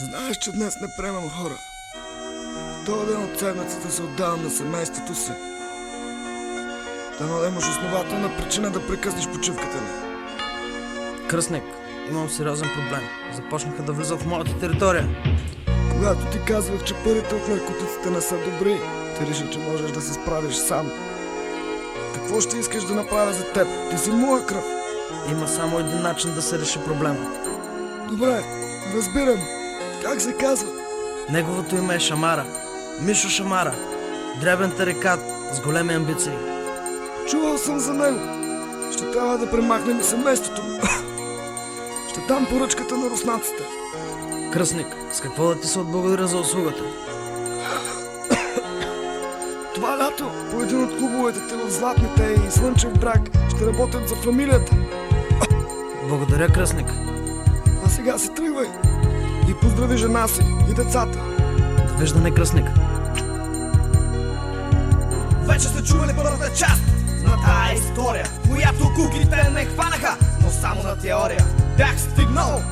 Знаеш, че днес не приемам хора. Този ден от седмицата се отдавам на семейството си. Дано да имаш основателна причина да прекъснеш почивката ми. Кръстник, имам сериозен проблем. Започнаха да влизат в моята територия. Когато ти казвах, че парите от наркотиците не са добри, ти реши, че можеш да се справиш сам. Какво ще искаш да направя за теб? Ти си моя кръв. Има само един начин да се реши проблема. Добре, разбирам. Как се казва? Неговото име е Шамара. Мишо Шамара. Дребен тарикат с големи амбиции. Чувал съм за него. Ще трябва да премахнем семейството му. Ще дам поръчката на руснаците. Кръстник, с какво да ти се отблагодаря за услугата? Това лято по един от клубовете те в Златните и Слънчев брак ще работят за фамилията. Благодаря, Кръстник. А сега си тръгвай и поздрави жена си и децата. Довиждане, Кръстник. Вече сте чували първата част на тая история, в която куклите не хванаха, но само на теория. Бях стигнал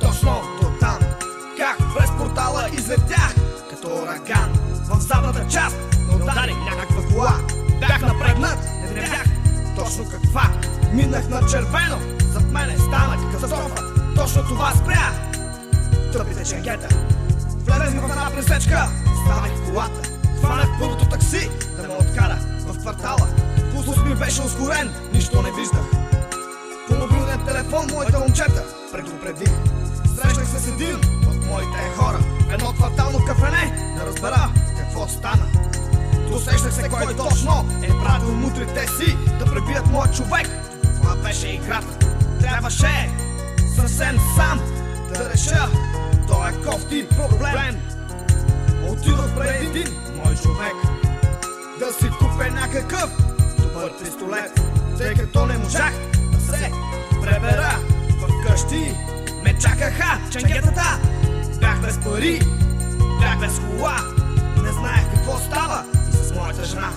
точно до там, как през портала излетях като ураган. В задната част не удари някаква кола. Бях напрегнат, не видях точно каква. Минах на червено, зад мене стана катастрофа. Точно това спря. Тъпите ченгета. Влезах в една пресечка, станах в колата. Хванах първото такси да ме откара в квартала. Пулсът ми беше ускорен, нищо не виждах. По мобилния телефон моите момчета предупредих. Срещах се с един от моите хора. Едно квартално кафене, да разбера какво стана. Досещах се кой точно е пратил мутрите си да пребият моят човек. Това беше играта. Трябваше съвсем сам да реша този кофти проблем. Отидох при един мой човек да си купя някакъв добър пистолет, тъй като не можах да се пребера в къщи. Ме чакаха ченгетата, бях без пари, бях без кола, не знаех какво става и с моята жена.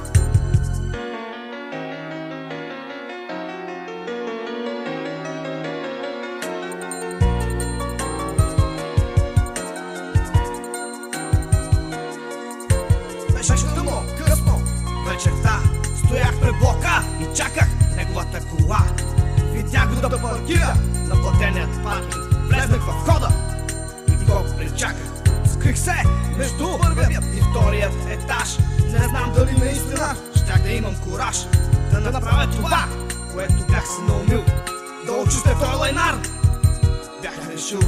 Чаках неговата кола. Видях го да паркира на платеният паркинг. Влезнах в входа и го причаках. Скрих се между първият и вторият етаж. Не знам дали наистина щях да имам кураж Да направя това, което бях си наумил. Да очистя този лайнар. Бях решил.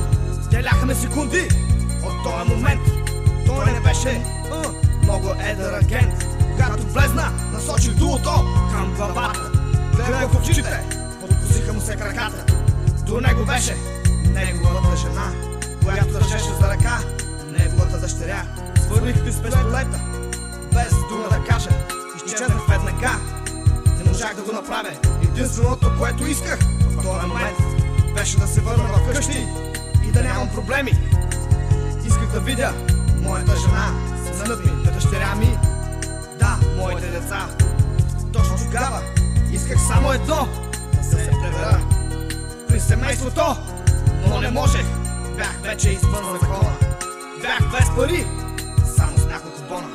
Деляха ме секунди от този момент. Той не беше много едър агент Когато влезна, насочих дулото към главата Гледах в очите, подкосиха му се краката. До него беше неговата жена Която държеше за ръка неговата дъщеря. Свърних ти с пистолета, без дума да кажа. Изчезнах веднага, не можах да го направя. Единственото, което исках в този момент Беше да се върна в къщи и да нямам проблеми. Исках да видя моята жена, синът ми, дъщеря ми Да, моите деца. Точно тогава исках само едно Да се превера. При семейството, но не можех. Бях вече извън закона. Бях без пари, само с няколко бона.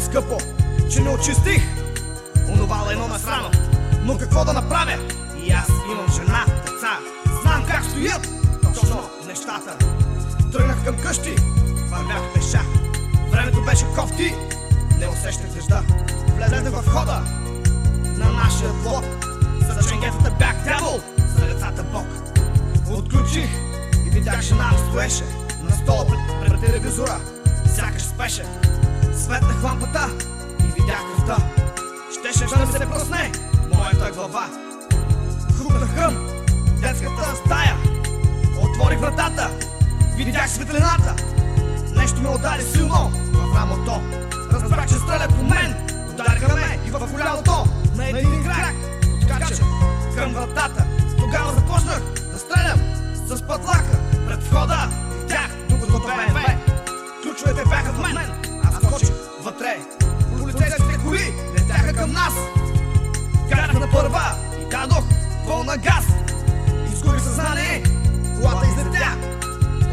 Скъпо, че не очистих онова едно насрано. Но какво да направя? И аз имам жена, деца. Знам как стоят точно нещата. Тръгнах към къщи, вървях пеша. Времето беше кофти, не усещах дъжда. Влезнах в хода на нашия блок. За ченгетата бях дявол, за децата бог. Отключих и видях жена ми стоеше на стола пред, пред телевизора. Сякаш спеше. Светнах лампата видях кръвта. Щеше да се пръсне моята глава. Хрупнах към детската стая. Отворих вратата, видях светлината. Нещо ме удари силно в рамото. Разбрах, че стрелят по мен. Удариха ме и в колялото. На един крак откачах към вратата. Тогава започнах Първа и дадох пълна газ. Изгубих съзнание, колата излетя.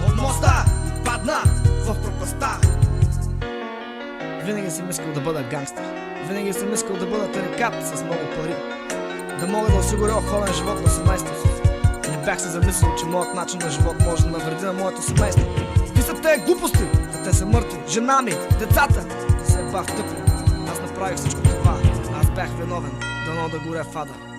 От моста падна в пропаста. Винаги съм искал да бъда гангстер Винаги съм искал да бъда тарикат с много пари. Да мога да осигуря охолен живот на семейството си. Не бях се замислил, че моят начин на живот може да навреди на моето семейство. Са те глупости? А те са мъртви. Жена ми, децата. Не се бав тъпо Аз направих всичко това Аз бях виновен Дано да горя в ада